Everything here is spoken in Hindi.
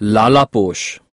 लालापोश।